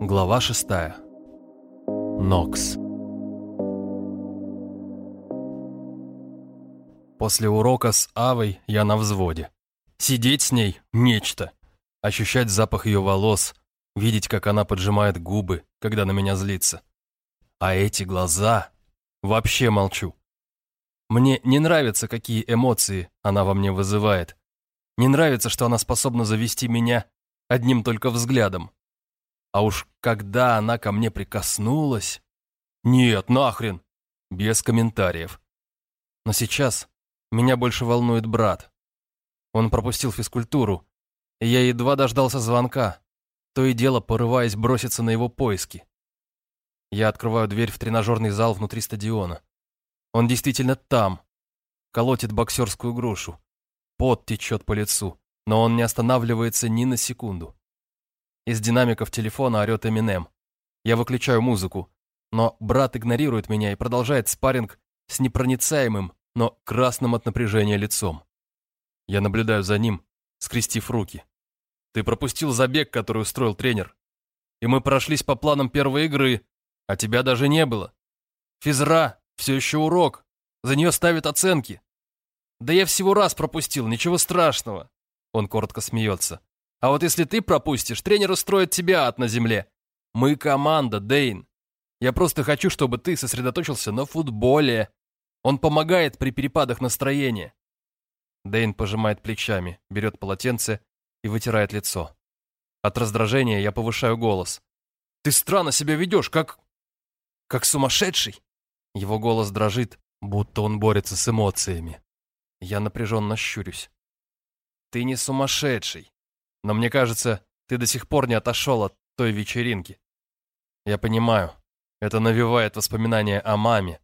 Глава шестая. Нокс. После урока с Авой я на взводе. Сидеть с ней – нечто. Ощущать запах ее волос, видеть, как она поджимает губы, когда на меня злится. А эти глаза... Вообще молчу. Мне не нравится, какие эмоции она во мне вызывает. Не нравится, что она способна завести меня одним только взглядом. А уж когда она ко мне прикоснулась... Нет, нахрен! Без комментариев. Но сейчас меня больше волнует брат. Он пропустил физкультуру, и я едва дождался звонка, то и дело порываясь броситься на его поиски. Я открываю дверь в тренажерный зал внутри стадиона. Он действительно там. Колотит боксерскую грушу. Пот течет по лицу, но он не останавливается ни на секунду. Из динамиков телефона орет Эминем. Я выключаю музыку, но брат игнорирует меня и продолжает спарринг с непроницаемым, но красным от напряжения лицом. Я наблюдаю за ним, скрестив руки. Ты пропустил забег, который устроил тренер. И мы прошлись по планам первой игры, а тебя даже не было. Физра, все еще урок. За нее ставят оценки. Да я всего раз пропустил, ничего страшного. Он коротко смеется. А вот если ты пропустишь, тренер устроит тебя ад на земле. Мы команда, Дейн. Я просто хочу, чтобы ты сосредоточился на футболе. Он помогает при перепадах настроения. Дейн пожимает плечами, берет полотенце и вытирает лицо. От раздражения я повышаю голос. «Ты странно себя ведешь, как... как сумасшедший!» Его голос дрожит, будто он борется с эмоциями. Я напряженно щурюсь. «Ты не сумасшедший, но мне кажется, ты до сих пор не отошел от той вечеринки. Я понимаю, это навевает воспоминания о маме,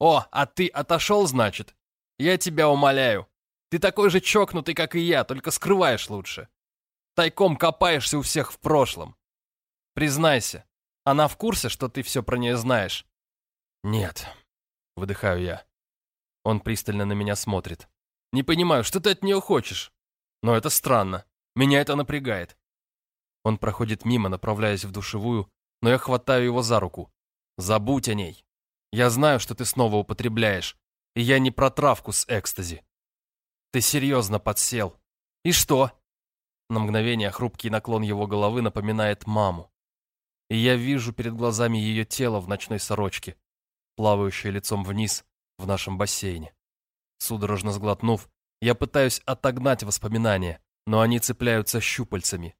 «О, а ты отошел, значит? Я тебя умоляю. Ты такой же чокнутый, как и я, только скрываешь лучше. Тайком копаешься у всех в прошлом. Признайся, она в курсе, что ты все про нее знаешь?» «Нет», — выдыхаю я. Он пристально на меня смотрит. «Не понимаю, что ты от нее хочешь? Но это странно. Меня это напрягает». Он проходит мимо, направляясь в душевую, но я хватаю его за руку. «Забудь о ней. Я знаю, что ты снова употребляешь, и я не про травку с экстази. Ты серьезно подсел. И что? На мгновение хрупкий наклон его головы напоминает маму. И я вижу перед глазами ее тело в ночной сорочке, плавающее лицом вниз в нашем бассейне. Судорожно сглотнув, я пытаюсь отогнать воспоминания, но они цепляются щупальцами.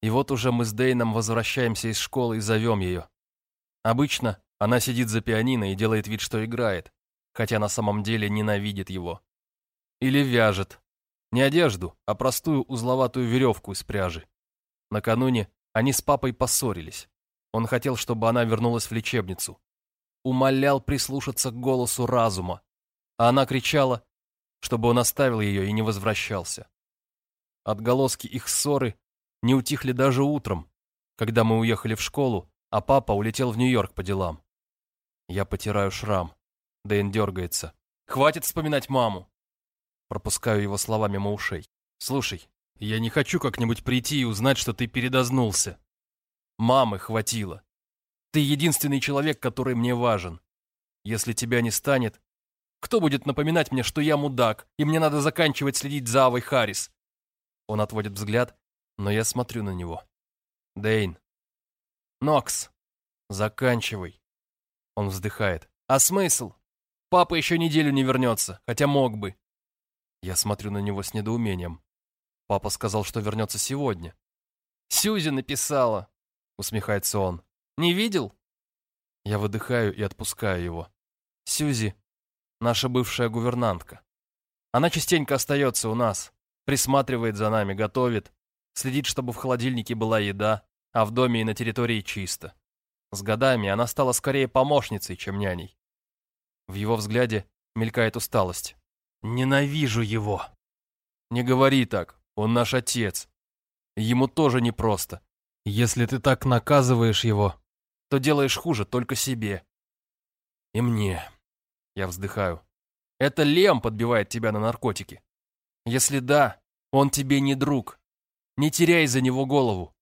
И вот уже мы с Дейном возвращаемся из школы и зовем ее. Обычно она сидит за пианино и делает вид, что играет, хотя на самом деле ненавидит его. Или вяжет. Не одежду, а простую узловатую веревку из пряжи. Накануне они с папой поссорились. Он хотел, чтобы она вернулась в лечебницу. Умолял прислушаться к голосу разума. А она кричала, чтобы он оставил ее и не возвращался. Отголоски их ссоры не утихли даже утром, когда мы уехали в школу, а папа улетел в Нью-Йорк по делам. Я потираю шрам. Дэйн дергается. «Хватит вспоминать маму!» Пропускаю его слова мимо ушей. «Слушай, я не хочу как-нибудь прийти и узнать, что ты передознулся. Мамы хватило. Ты единственный человек, который мне важен. Если тебя не станет, кто будет напоминать мне, что я мудак, и мне надо заканчивать следить за Авой Харрис?» Он отводит взгляд, но я смотрю на него. «Дэйн. Нокс. Заканчивай. Он вздыхает. «А смысл? Папа еще неделю не вернется, хотя мог бы». Я смотрю на него с недоумением. Папа сказал, что вернется сегодня. «Сюзи написала», — усмехается он. «Не видел?» Я выдыхаю и отпускаю его. Сюзи — наша бывшая гувернантка. Она частенько остается у нас, присматривает за нами, готовит, следит, чтобы в холодильнике была еда, а в доме и на территории чисто. С годами она стала скорее помощницей, чем няней. В его взгляде мелькает усталость. «Ненавижу его!» «Не говори так, он наш отец. Ему тоже непросто. Если ты так наказываешь его, то делаешь хуже только себе. И мне. Я вздыхаю. Это Лем подбивает тебя на наркотики. Если да, он тебе не друг. Не теряй за него голову.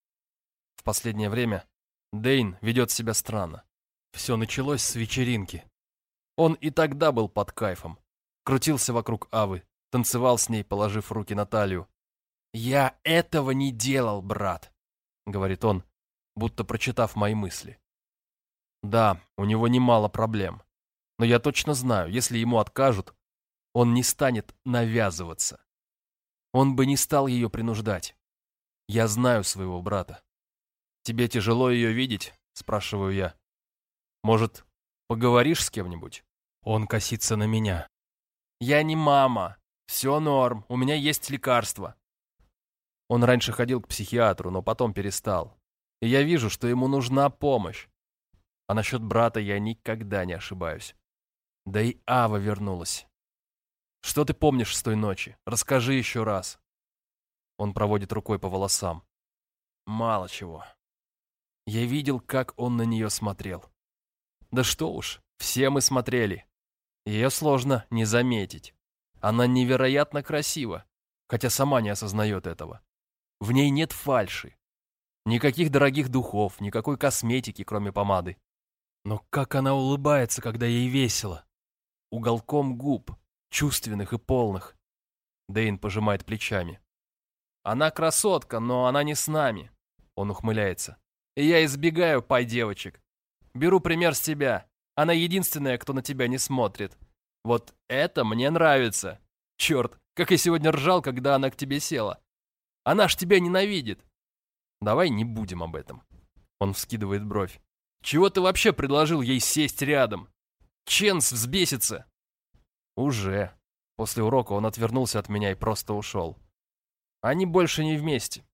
В последнее время Дейн ведет себя странно. Все началось с вечеринки. Он и тогда был под кайфом. Крутился вокруг Авы, танцевал с ней, положив руки на талию. «Я этого не делал, брат», — говорит он, будто прочитав мои мысли. Да, у него немало проблем. Но я точно знаю, если ему откажут, он не станет навязываться. Он бы не стал ее принуждать. Я знаю своего брата. «Тебе тяжело ее видеть?» – спрашиваю я. «Может, поговоришь с кем-нибудь?» Он косится на меня. «Я не мама. Все норм. У меня есть лекарства». Он раньше ходил к психиатру, но потом перестал. И я вижу, что ему нужна помощь. А насчет брата я никогда не ошибаюсь. Да и Ава вернулась. Что ты помнишь с той ночи? Расскажи еще раз. Он проводит рукой по волосам. Мало чего. Я видел, как он на нее смотрел. Да что уж, все мы смотрели. Ее сложно не заметить. Она невероятно красива, хотя сама не осознает этого. В ней нет фальши. Никаких дорогих духов, никакой косметики, кроме помады. Но как она улыбается, когда ей весело. Уголком губ, чувственных и полных. Дейн пожимает плечами. «Она красотка, но она не с нами», — он ухмыляется. «И я избегаю пай девочек. Беру пример с тебя. Она единственная, кто на тебя не смотрит. Вот это мне нравится. Черт, как я сегодня ржал, когда она к тебе села. Она ж тебя ненавидит. Давай не будем об этом». Он вскидывает бровь. «Чего ты вообще предложил ей сесть рядом? Ченс взбесится. Уже. После урока он отвернулся от меня и просто ушел. Они больше не вместе.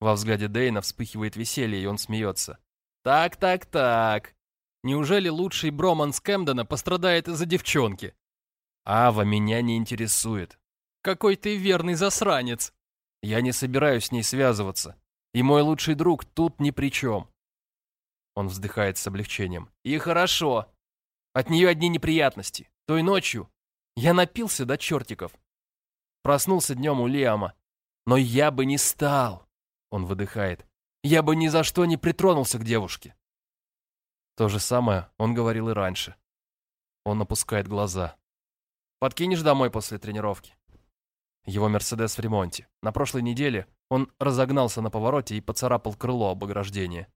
Во взгляде Дейна вспыхивает веселье, и он смеется. Так, так, так. Неужели лучший Броман с Кэмдена пострадает из-за девчонки? Ава меня не интересует. Какой ты верный засранец. Я не собираюсь с ней связываться. И мой лучший друг тут ни при чем. Он вздыхает с облегчением. И хорошо. От нее одни неприятности. Той ночью я напился до чертиков. Проснулся днем у Лиама. Но я бы не стал, он выдыхает. Я бы ни за что не притронулся к девушке. То же самое он говорил и раньше. Он опускает глаза. Подкинешь домой после тренировки? Его Мерседес в ремонте. На прошлой неделе он разогнался на повороте и поцарапал крыло об ограждение.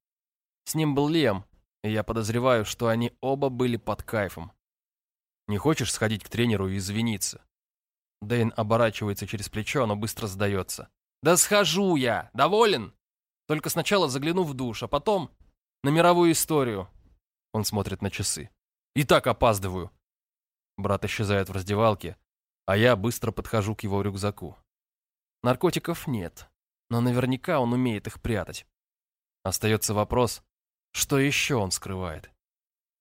С ним был Лиам, и я подозреваю, что они оба были под кайфом. Не хочешь сходить к тренеру и извиниться?» Дэйн оборачивается через плечо, но быстро сдается. «Да схожу я! Доволен? Только сначала загляну в душ, а потом на мировую историю». Он смотрит на часы. «И так опаздываю». Брат исчезает в раздевалке, а я быстро подхожу к его рюкзаку. Наркотиков нет, но наверняка он умеет их прятать. Остается вопрос, что еще он скрывает.